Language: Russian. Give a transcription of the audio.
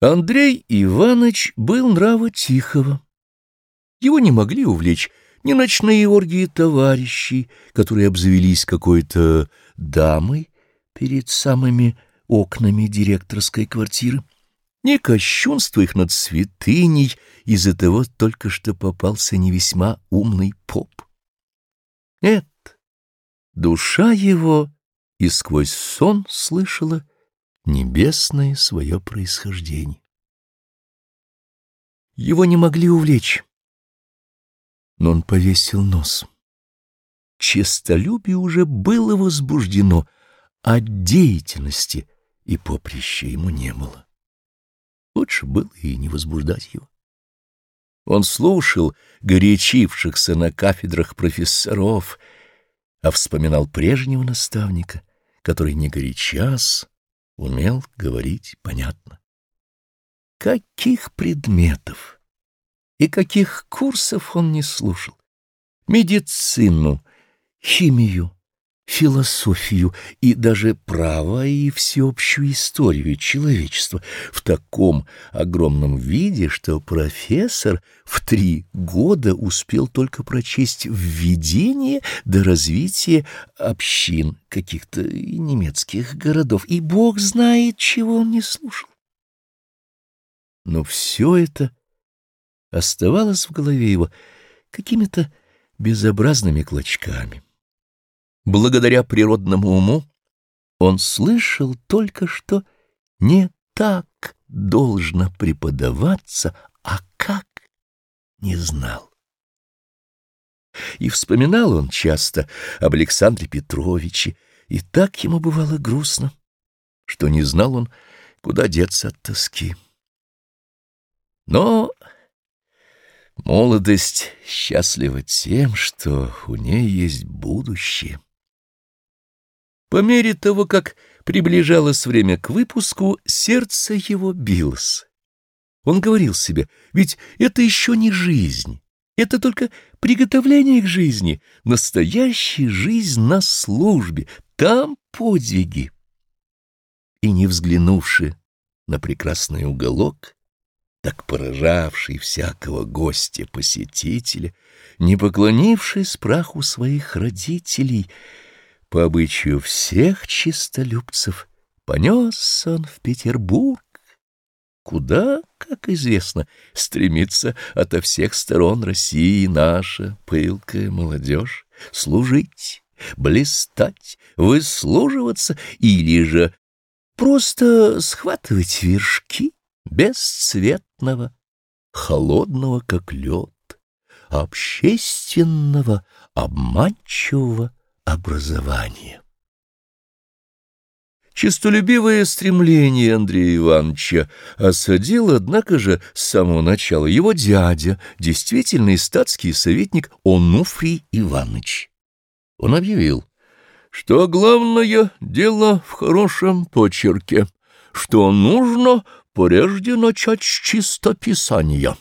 Андрей Иванович был нрава тихого. Его не могли увлечь ни ночные оргии товарищей, которые обзавелись какой-то дамой перед самыми окнами директорской квартиры, ни кощунство их над святыней из-за того только что попался не весьма умный поп. Нет, душа его и сквозь сон слышала небесное свое происхождение. Его не могли увлечь, но он повесил нос. Честолюбие уже было возбуждено, а деятельности и поприща ему не было. Лучше было и не возбуждать его. Он слушал горячившихся на кафедрах профессоров, а вспоминал прежнего наставника, который не горячас, умел говорить понятно. Каких предметов и каких курсов он не слушал? Медицину, химию, философию и даже право и всеобщую историю человечества в таком огромном виде, что профессор в три года успел только прочесть введение до развития общин каких-то немецких городов, и бог знает, чего он не слушал. Но все это оставалось в голове его какими-то безобразными клочками. Благодаря природному уму он слышал только, что не так должно преподаваться, а как не знал. И вспоминал он часто об Александре Петровиче, и так ему бывало грустно, что не знал он, куда деться от тоски. Но молодость счастлива тем, что у ней есть будущее. По мере того, как приближалось время к выпуску, сердце его билось. Он говорил себе, ведь это еще не жизнь, это только приготовление к жизни, настоящая жизнь на службе, там подвиги. И не взглянувши на прекрасный уголок, так поражавший всякого гостя-посетителя, не поклонившись праху своих родителей — по обычаю всех чистолюбцев, понес он в Петербург, куда, как известно, стремится ото всех сторон России наша пылкая молодежь служить, блистать, выслуживаться или же просто схватывать вершки бесцветного, холодного, как лед, общественного, обманчивого, образование. Чистолюбивое стремление Андрея Ивановича осадил, однако же, с самого начала его дядя, действительный статский советник Онуфрий Иванович. Он объявил, что главное дело в хорошем почерке, что нужно прежде начать с чистописания.